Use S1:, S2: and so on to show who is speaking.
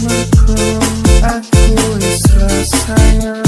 S1: Chemical, I feel it's the same.